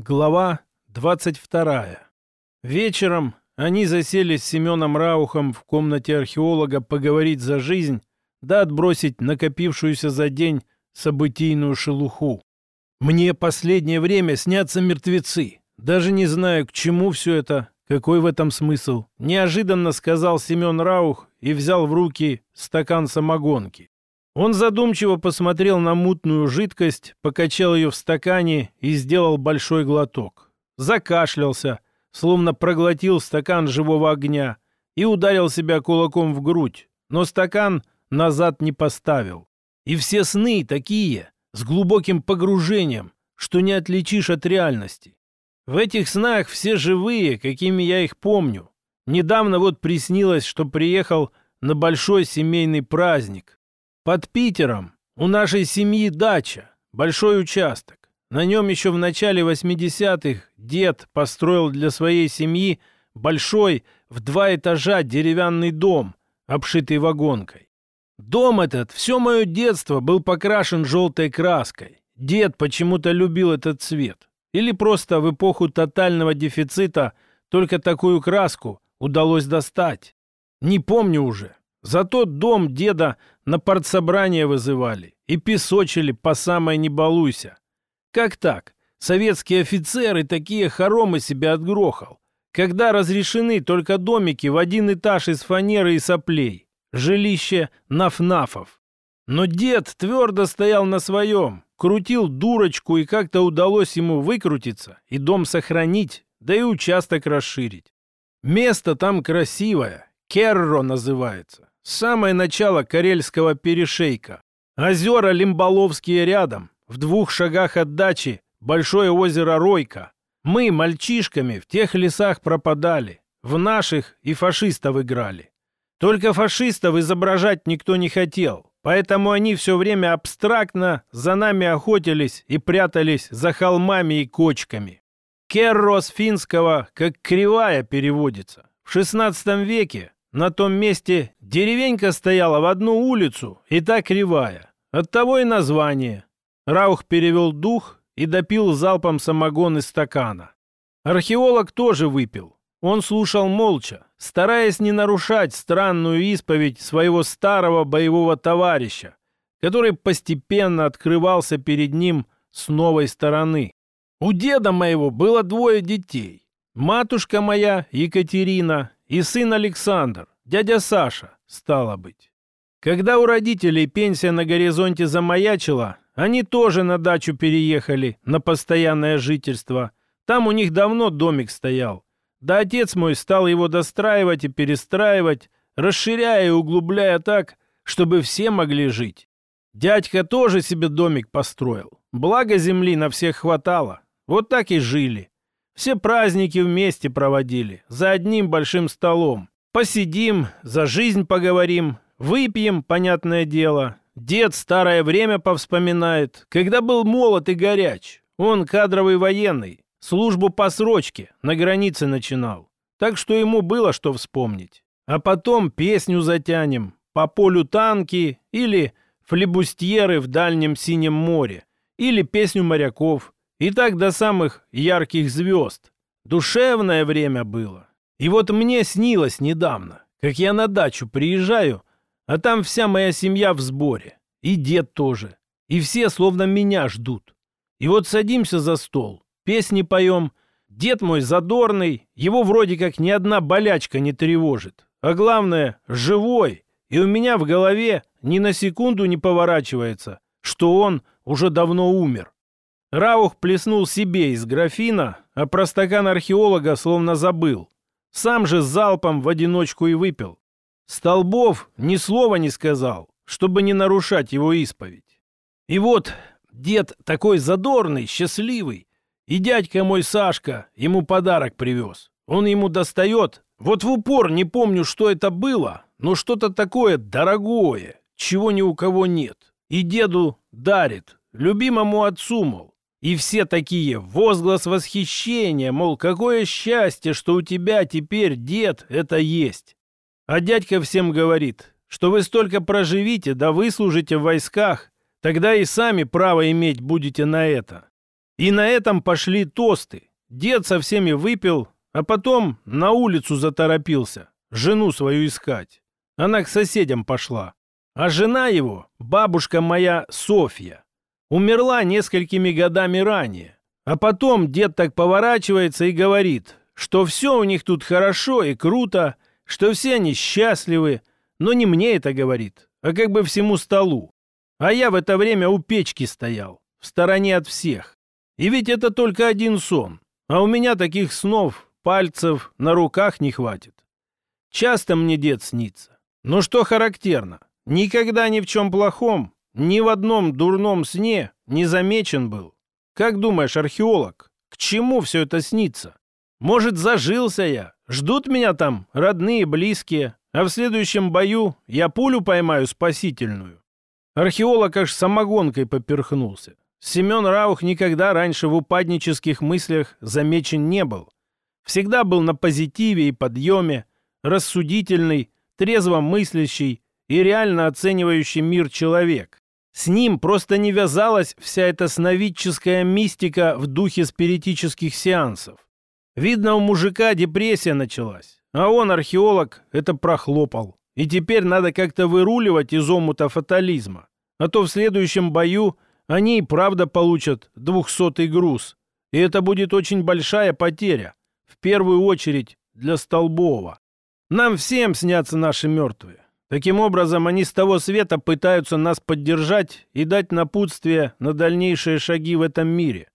Глава 22. Вечером они засели с Семеном Раухом в комнате археолога поговорить за жизнь, да отбросить накопившуюся за день событийную шелуху. «Мне последнее время снятся мертвецы. Даже не знаю, к чему все это, какой в этом смысл», — неожиданно сказал Семен Раух и взял в руки стакан самогонки. Он задумчиво посмотрел на мутную жидкость, покачал ее в стакане и сделал большой глоток. Закашлялся, словно проглотил стакан живого огня и ударил себя кулаком в грудь, но стакан назад не поставил. И все сны такие, с глубоким погружением, что не отличишь от реальности. В этих снах все живые, какими я их помню. Недавно вот приснилось, что приехал на большой семейный праздник, под Питером у нашей семьи дача, большой участок. На нем еще в начале 80-х дед построил для своей семьи большой в два этажа деревянный дом, обшитый вагонкой. Дом этот все мое детство был покрашен желтой краской. Дед почему-то любил этот цвет. Или просто в эпоху тотального дефицита только такую краску удалось достать. Не помню уже. Зато дом деда на партсобрание вызывали и песочили по самой не балуйся. Как так? Советские офицеры такие хоромы себе отгрохал. Когда разрешены только домики в один этаж из фанеры и соплей. Жилище нафнафов. Но дед твердо стоял на своем, крутил дурочку, и как-то удалось ему выкрутиться и дом сохранить, да и участок расширить. Место там красивое, Керро называется. Самое начало Карельского перешейка. Озера Лимболовские рядом. В двух шагах от дачи большое озеро Ройка. Мы, мальчишками, в тех лесах пропадали. В наших и фашистов играли. Только фашистов изображать никто не хотел. Поэтому они все время абстрактно за нами охотились и прятались за холмами и кочками. Керро с финского как кривая переводится. В XVI веке на том месте деревенька стояла в одну улицу и так кривая. Оттого и название. Раух перевел дух и допил залпом самогон из стакана. Археолог тоже выпил. Он слушал молча, стараясь не нарушать странную исповедь своего старого боевого товарища, который постепенно открывался перед ним с новой стороны. У деда моего было двое детей. Матушка моя, Екатерина, и сын Александр, дядя Саша, стало быть. Когда у родителей пенсия на горизонте замаячила, они тоже на дачу переехали, на постоянное жительство. Там у них давно домик стоял. Да отец мой стал его достраивать и перестраивать, расширяя и углубляя так, чтобы все могли жить. Дядька тоже себе домик построил. Благо земли на всех хватало. Вот так и жили. Все праздники вместе проводили, за одним большим столом. Посидим, за жизнь поговорим, выпьем, понятное дело. Дед старое время повспоминает, когда был молод и горяч. Он кадровый военный, службу по срочке на границе начинал. Так что ему было что вспомнить. А потом песню затянем, по полю танки или флебустьеры в дальнем синем море, или песню моряков, и так до самых ярких звезд. Душевное время было. И вот мне снилось недавно, как я на дачу приезжаю, а там вся моя семья в сборе. И дед тоже. И все словно меня ждут. И вот садимся за стол, песни поем. Дед мой задорный, его вроде как ни одна болячка не тревожит. А главное, живой. И у меня в голове ни на секунду не поворачивается, что он уже давно умер. Раух плеснул себе из графина, а про стакан археолога словно забыл. Сам же залпом в одиночку и выпил. Столбов ни слова не сказал, чтобы не нарушать его исповедь. И вот дед такой задорный, счастливый, и дядька мой Сашка ему подарок привез. Он ему достает, вот в упор не помню, что это было, но что-то такое дорогое, чего ни у кого нет. И деду дарит, любимому отцу, мол. И все такие, возглас восхищения, мол, какое счастье, что у тебя теперь, дед, это есть. А дядька всем говорит, что вы столько проживите, да выслужите в войсках, тогда и сами право иметь будете на это. И на этом пошли тосты. Дед со всеми выпил, а потом на улицу заторопился, жену свою искать. Она к соседям пошла. А жена его, бабушка моя Софья, умерла несколькими годами ранее. А потом дед так поворачивается и говорит, что все у них тут хорошо и круто, что все они счастливы, но не мне это говорит, а как бы всему столу. А я в это время у печки стоял, в стороне от всех. И ведь это только один сон, а у меня таких снов, пальцев на руках не хватит. Часто мне дед снится. Но что характерно, никогда ни в чем плохом, ни в одном дурном сне не замечен был. Как думаешь, археолог, к чему все это снится? Может, зажился я, ждут меня там родные, близкие, а в следующем бою я пулю поймаю спасительную. Археолог аж самогонкой поперхнулся. Семен Раух никогда раньше в упаднических мыслях замечен не был. Всегда был на позитиве и подъеме, рассудительный, трезво мыслящий и реально оценивающий мир человек. С ним просто не вязалась вся эта сновидческая мистика в духе спиритических сеансов. Видно, у мужика депрессия началась, а он, археолог, это прохлопал. И теперь надо как-то выруливать из омута фатализма. А то в следующем бою они и правда получат двухсотый груз. И это будет очень большая потеря. В первую очередь для Столбова. Нам всем снятся наши мертвые. Таким образом, они с того света пытаются нас поддержать и дать напутствие на дальнейшие шаги в этом мире.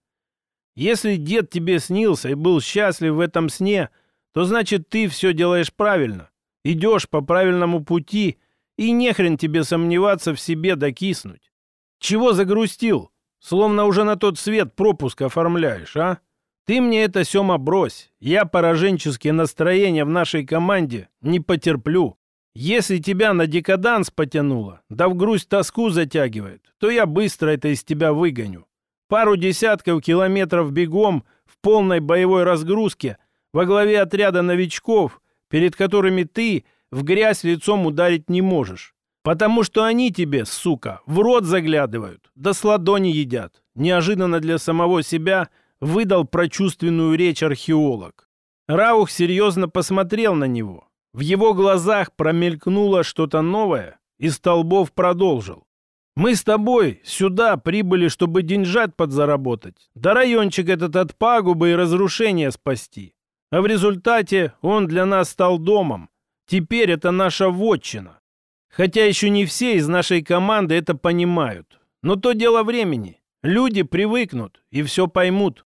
Если дед тебе снился и был счастлив в этом сне, то значит ты все делаешь правильно, идешь по правильному пути, и нехрен тебе сомневаться в себе докиснуть. Чего загрустил? Словно уже на тот свет пропуск оформляешь, а? Ты мне это, Сема, брось. Я пораженческие настроения в нашей команде не потерплю. Если тебя на декаданс потянуло, да в грусть тоску затягивает, то я быстро это из тебя выгоню. Пару десятков километров бегом в полной боевой разгрузке во главе отряда новичков, перед которыми ты в грязь лицом ударить не можешь. Потому что они тебе, сука, в рот заглядывают, да с ладони едят. Неожиданно для самого себя выдал прочувственную речь археолог. Раух серьезно посмотрел на него. В его глазах промелькнуло что-то новое, и Столбов продолжил. «Мы с тобой сюда прибыли, чтобы деньжат подзаработать, да райончик этот от пагубы и разрушения спасти. А в результате он для нас стал домом. Теперь это наша вотчина. Хотя еще не все из нашей команды это понимают. Но то дело времени. Люди привыкнут и все поймут.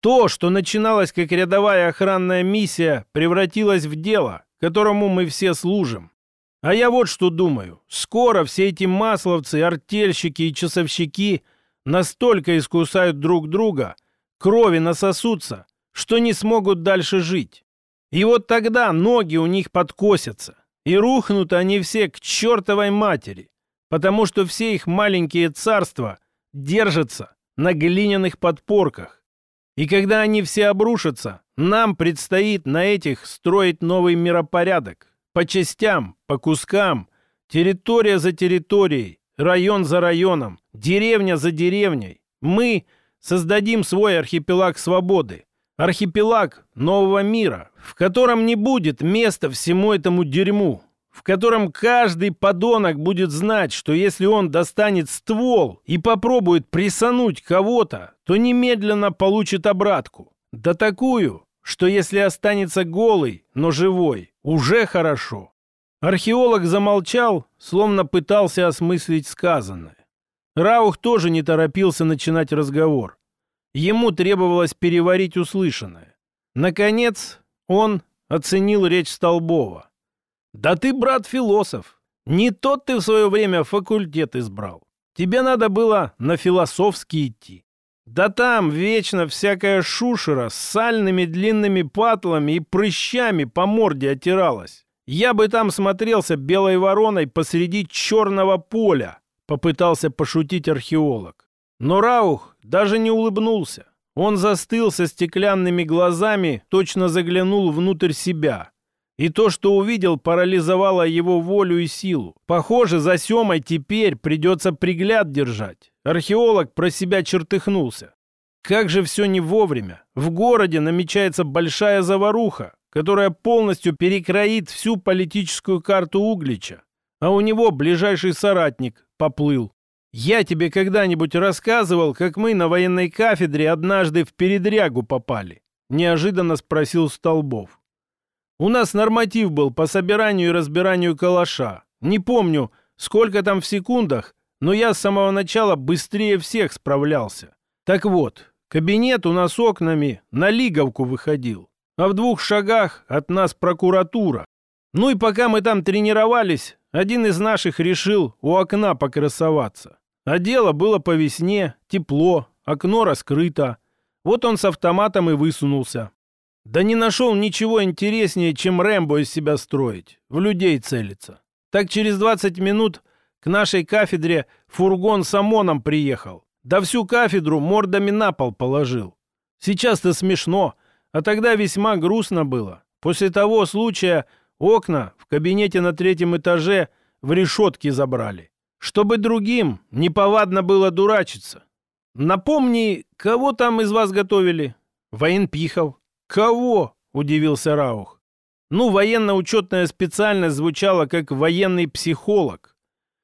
То, что начиналось как рядовая охранная миссия, превратилось в дело, которому мы все служим. А я вот что думаю. Скоро все эти масловцы, артельщики и часовщики настолько искусают друг друга, крови насосутся, что не смогут дальше жить. И вот тогда ноги у них подкосятся, и рухнут они все к чертовой матери, потому что все их маленькие царства держатся на глиняных подпорках. И когда они все обрушатся, нам предстоит на этих строить новый миропорядок. По частям, по кускам, территория за территорией, район за районом, деревня за деревней. Мы создадим свой архипелаг свободы. Архипелаг нового мира, в котором не будет места всему этому дерьму, в котором каждый подонок будет знать, что если он достанет ствол и попробует присануть кого-то, то немедленно получит обратку. Да такую, что если останется голый, но живой, уже хорошо. Археолог замолчал, словно пытался осмыслить сказанное. Раух тоже не торопился начинать разговор. Ему требовалось переварить услышанное. Наконец, он оценил речь Столбова. «Да ты, брат, философ. Не тот ты в свое время факультет избрал. Тебе надо было на философский идти. Да там вечно всякая шушера с сальными длинными патлами и прыщами по морде отиралась. Я бы там смотрелся белой вороной посреди черного поля, попытался пошутить археолог. Но Раух даже не улыбнулся. Он застыл со стеклянными глазами, точно заглянул внутрь себя. И то, что увидел, парализовало его волю и силу. Похоже, за Семой теперь придется пригляд держать. Археолог про себя чертыхнулся. Как же все не вовремя. В городе намечается большая заваруха, которая полностью перекроит всю политическую карту Углича. А у него ближайший соратник поплыл. Я тебе когда-нибудь рассказывал, как мы на военной кафедре однажды в передрягу попали? Неожиданно спросил Столбов. У нас норматив был по собиранию и разбиранию калаша. Не помню, сколько там в секундах, но я с самого начала быстрее всех справлялся. Так вот, кабинет у нас окнами на Лиговку выходил, а в двух шагах от нас прокуратура. Ну и пока мы там тренировались, один из наших решил у окна покрасоваться. А дело было по весне, тепло, окно раскрыто. Вот он с автоматом и высунулся. Да не нашел ничего интереснее, чем Рэмбо из себя строить, в людей целиться. Так через 20 минут к нашей кафедре фургон с ОМОНом приехал. Да всю кафедру мордами на пол положил. Сейчас-то смешно, а тогда весьма грустно было. После того случая окна в кабинете на третьем этаже в решетки забрали чтобы другим неповадно было дурачиться. Напомни, кого там из вас готовили? Военпихов. Кого? Удивился Раух. Ну, военно-учетная специальность звучала как военный психолог.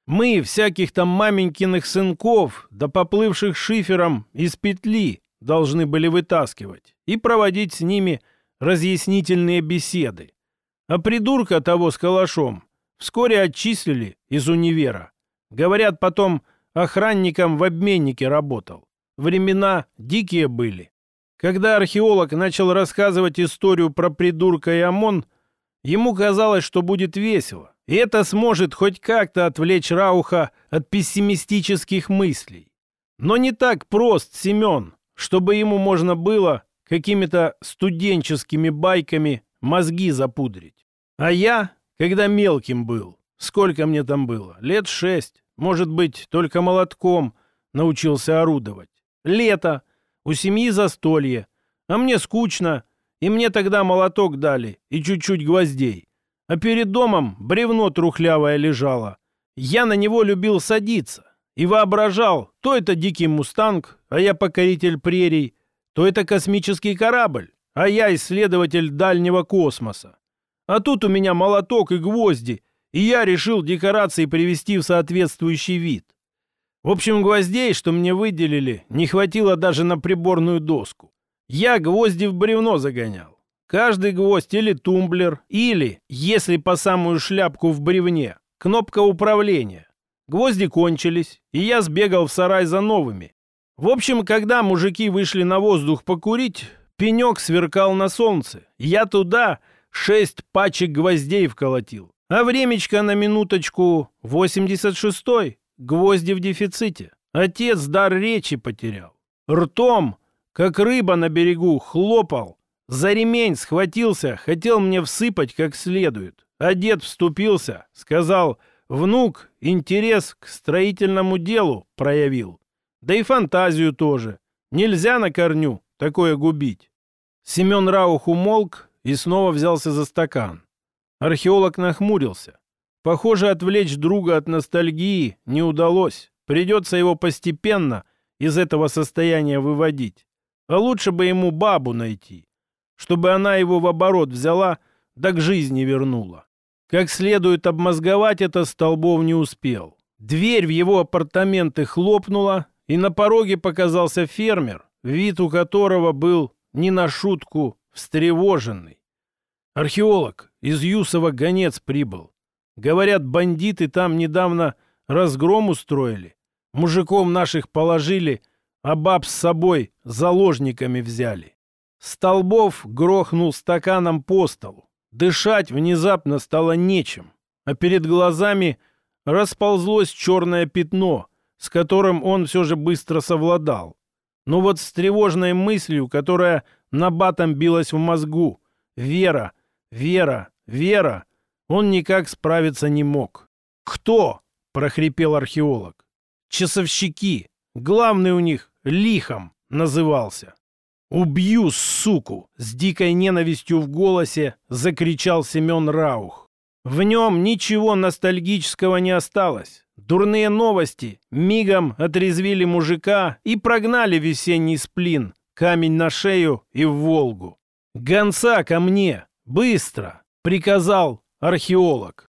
Мы всяких там маменькиных сынков, да поплывших шифером из петли, должны были вытаскивать и проводить с ними разъяснительные беседы. А придурка того с калашом вскоре отчислили из универа. Говорят, потом охранником в обменнике работал. Времена дикие были. Когда археолог начал рассказывать историю про придурка и ОМОН, ему казалось, что будет весело. Это сможет хоть как-то отвлечь Рауха от пессимистических мыслей. Но не так прост Семен, чтобы ему можно было какими-то студенческими байками мозги запудрить. А я, когда мелким был, сколько мне там было, лет шесть, может быть, только молотком научился орудовать. Лето, у семьи застолье, а мне скучно, и мне тогда молоток дали и чуть-чуть гвоздей. А перед домом бревно трухлявое лежало. Я на него любил садиться и воображал, то это дикий мустанг, а я покоритель прерий, то это космический корабль, а я исследователь дальнего космоса. А тут у меня молоток и гвозди, и я решил декорации привести в соответствующий вид. В общем, гвоздей, что мне выделили, не хватило даже на приборную доску. Я гвозди в бревно загонял. Каждый гвоздь или тумблер, или, если по самую шляпку в бревне, кнопка управления. Гвозди кончились, и я сбегал в сарай за новыми. В общем, когда мужики вышли на воздух покурить, пенек сверкал на солнце. Я туда шесть пачек гвоздей вколотил. А времечко на минуточку 86-й. Гвозди в дефиците. Отец дар речи потерял. Ртом, как рыба на берегу, хлопал. За ремень схватился, хотел мне всыпать как следует. А дед вступился, сказал, внук интерес к строительному делу проявил. Да и фантазию тоже. Нельзя на корню такое губить. Семен Раух умолк и снова взялся за стакан. Археолог нахмурился. Похоже, отвлечь друга от ностальгии не удалось. Придется его постепенно из этого состояния выводить. А лучше бы ему бабу найти, чтобы она его в оборот взяла, да к жизни вернула. Как следует обмозговать это Столбов не успел. Дверь в его апартаменты хлопнула, и на пороге показался фермер, вид у которого был не на шутку встревоженный. Археолог из Юсова гонец прибыл. Говорят, бандиты там недавно разгром устроили. Мужиком наших положили, а баб с собой заложниками взяли. Столбов грохнул стаканом по столу. Дышать внезапно стало нечем, а перед глазами расползлось черное пятно, с которым он все же быстро совладал. Но вот с тревожной мыслью, которая на батом билась в мозгу, Вера — Вера, Вера, он никак справиться не мог. «Кто?» — прохрипел археолог. «Часовщики. Главный у них Лихом назывался». «Убью, суку!» — с дикой ненавистью в голосе закричал Семен Раух. В нем ничего ностальгического не осталось. Дурные новости мигом отрезвили мужика и прогнали весенний сплин, камень на шею и в Волгу. «Гонца ко мне! Быстро!» — приказал археолог.